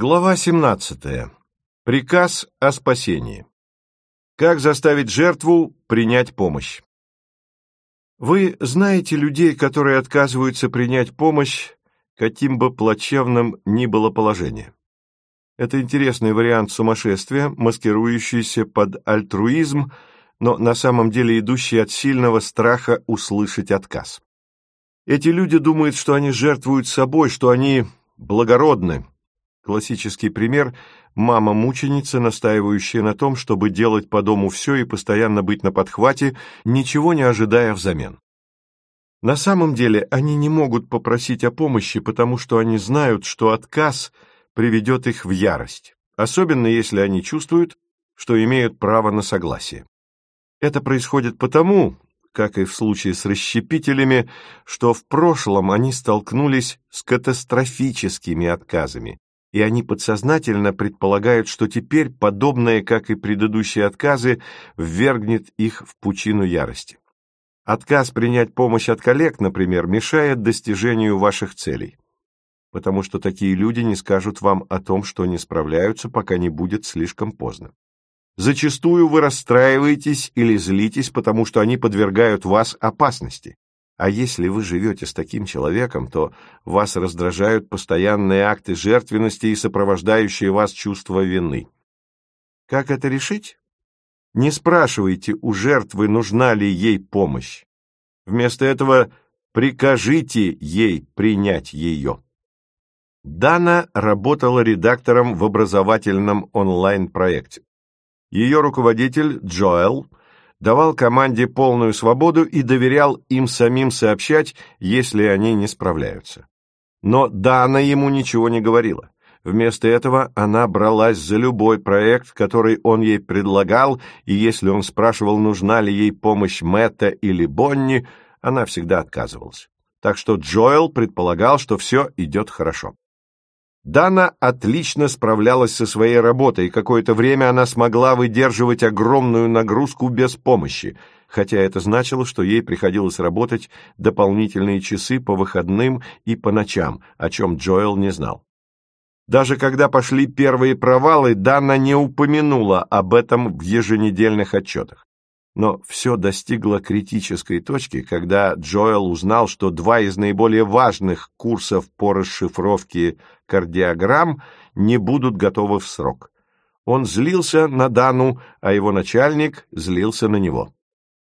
Глава 17. Приказ о спасении. Как заставить жертву принять помощь? Вы знаете людей, которые отказываются принять помощь, каким бы плачевным ни было положение. Это интересный вариант сумасшествия, маскирующийся под альтруизм, но на самом деле идущий от сильного страха услышать отказ. Эти люди думают, что они жертвуют собой, что они благородны. Классический пример – мама-мученица, настаивающая на том, чтобы делать по дому все и постоянно быть на подхвате, ничего не ожидая взамен. На самом деле они не могут попросить о помощи, потому что они знают, что отказ приведет их в ярость, особенно если они чувствуют, что имеют право на согласие. Это происходит потому, как и в случае с расщепителями, что в прошлом они столкнулись с катастрофическими отказами, и они подсознательно предполагают, что теперь подобное, как и предыдущие отказы, ввергнет их в пучину ярости. Отказ принять помощь от коллег, например, мешает достижению ваших целей, потому что такие люди не скажут вам о том, что не справляются, пока не будет слишком поздно. Зачастую вы расстраиваетесь или злитесь, потому что они подвергают вас опасности. А если вы живете с таким человеком, то вас раздражают постоянные акты жертвенности и сопровождающие вас чувство вины. Как это решить? Не спрашивайте у жертвы, нужна ли ей помощь. Вместо этого прикажите ей принять ее. Дана работала редактором в образовательном онлайн-проекте. Ее руководитель, Джоэл, давал команде полную свободу и доверял им самим сообщать, если они не справляются. Но Дана ему ничего не говорила. Вместо этого она бралась за любой проект, который он ей предлагал, и если он спрашивал, нужна ли ей помощь Мэтта или Бонни, она всегда отказывалась. Так что Джоэл предполагал, что все идет хорошо. Дана отлично справлялась со своей работой, и какое-то время она смогла выдерживать огромную нагрузку без помощи, хотя это значило, что ей приходилось работать дополнительные часы по выходным и по ночам, о чем Джоэл не знал. Даже когда пошли первые провалы, Дана не упомянула об этом в еженедельных отчетах. Но все достигло критической точки, когда Джоэл узнал, что два из наиболее важных курсов по расшифровке кардиограмм не будут готовы в срок. Он злился на Дану, а его начальник злился на него.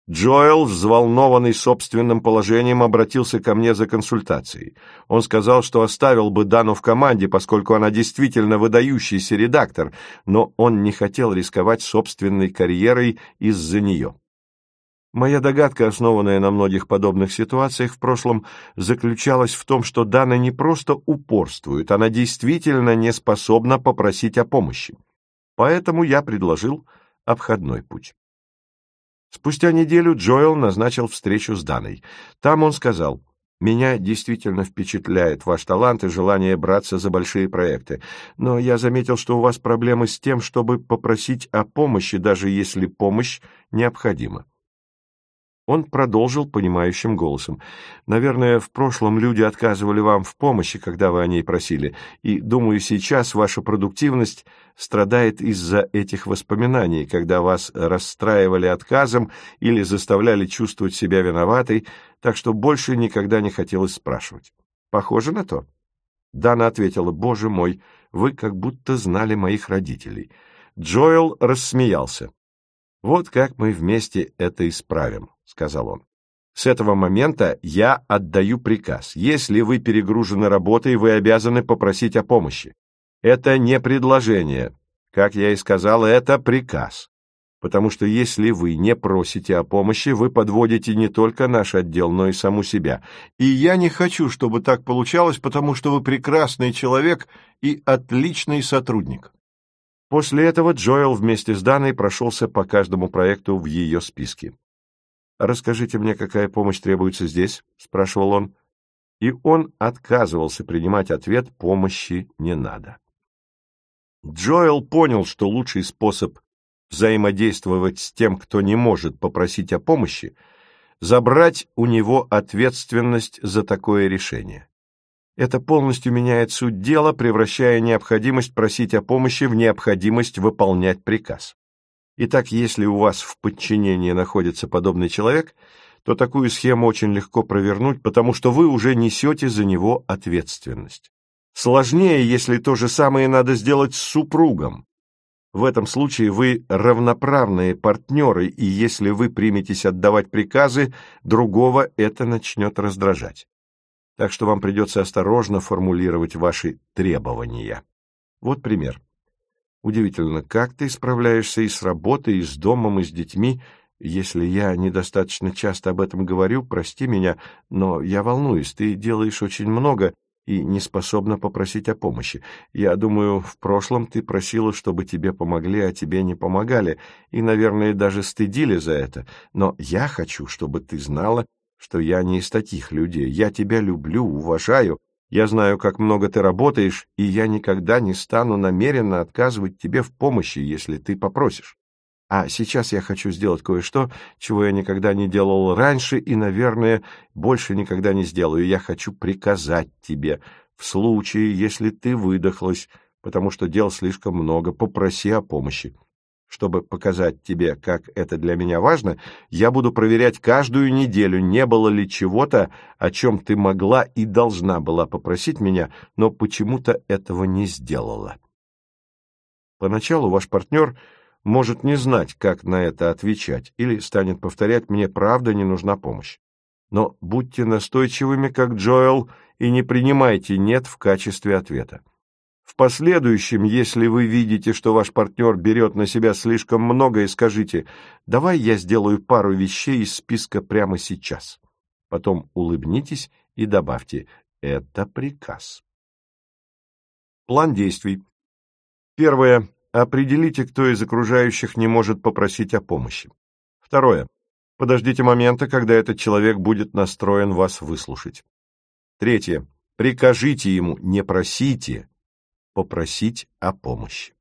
Джоэл, взволнованный собственным положением, обратился ко мне за консультацией. Он сказал, что оставил бы Дану в команде, поскольку она действительно выдающийся редактор, но он не хотел рисковать собственной карьерой из-за нее. Моя догадка, основанная на многих подобных ситуациях в прошлом, заключалась в том, что Дана не просто упорствует, она действительно не способна попросить о помощи. Поэтому я предложил обходной путь. Спустя неделю Джоэл назначил встречу с Даной. Там он сказал, «Меня действительно впечатляет ваш талант и желание браться за большие проекты, но я заметил, что у вас проблемы с тем, чтобы попросить о помощи, даже если помощь необходима. Он продолжил понимающим голосом. «Наверное, в прошлом люди отказывали вам в помощи, когда вы о ней просили, и, думаю, сейчас ваша продуктивность страдает из-за этих воспоминаний, когда вас расстраивали отказом или заставляли чувствовать себя виноватой, так что больше никогда не хотелось спрашивать. Похоже на то?» Дана ответила, «Боже мой, вы как будто знали моих родителей». Джоэл рассмеялся. «Вот как мы вместе это исправим», — сказал он. «С этого момента я отдаю приказ. Если вы перегружены работой, вы обязаны попросить о помощи. Это не предложение. Как я и сказал, это приказ. Потому что если вы не просите о помощи, вы подводите не только наш отдел, но и саму себя. И я не хочу, чтобы так получалось, потому что вы прекрасный человек и отличный сотрудник. После этого Джоэл вместе с Даной прошелся по каждому проекту в ее списке. «Расскажите мне, какая помощь требуется здесь?» — спрашивал он. И он отказывался принимать ответ «помощи не надо». Джоэл понял, что лучший способ взаимодействовать с тем, кто не может попросить о помощи, забрать у него ответственность за такое решение. Это полностью меняет суть дела, превращая необходимость просить о помощи в необходимость выполнять приказ. Итак, если у вас в подчинении находится подобный человек, то такую схему очень легко провернуть, потому что вы уже несете за него ответственность. Сложнее, если то же самое надо сделать с супругом. В этом случае вы равноправные партнеры, и если вы приметесь отдавать приказы, другого это начнет раздражать. Так что вам придется осторожно формулировать ваши требования. Вот пример. Удивительно, как ты справляешься и с работой, и с домом, и с детьми. Если я недостаточно часто об этом говорю, прости меня, но я волнуюсь, ты делаешь очень много и не способна попросить о помощи. Я думаю, в прошлом ты просила, чтобы тебе помогли, а тебе не помогали, и, наверное, даже стыдили за это. Но я хочу, чтобы ты знала, что я не из таких людей. Я тебя люблю, уважаю, я знаю, как много ты работаешь, и я никогда не стану намеренно отказывать тебе в помощи, если ты попросишь. А сейчас я хочу сделать кое-что, чего я никогда не делал раньше и, наверное, больше никогда не сделаю. Я хочу приказать тебе, в случае, если ты выдохлась, потому что дел слишком много, попроси о помощи. Чтобы показать тебе, как это для меня важно, я буду проверять каждую неделю, не было ли чего-то, о чем ты могла и должна была попросить меня, но почему-то этого не сделала. Поначалу ваш партнер может не знать, как на это отвечать, или станет повторять «мне правда не нужна помощь». Но будьте настойчивыми, как Джоэл, и не принимайте «нет» в качестве ответа. В последующем, если вы видите, что ваш партнер берет на себя слишком много, и скажите «давай я сделаю пару вещей из списка прямо сейчас». Потом улыбнитесь и добавьте «это приказ». План действий. Первое. Определите, кто из окружающих не может попросить о помощи. Второе. Подождите момента, когда этот человек будет настроен вас выслушать. Третье. Прикажите ему, не просите, попросить о помощи.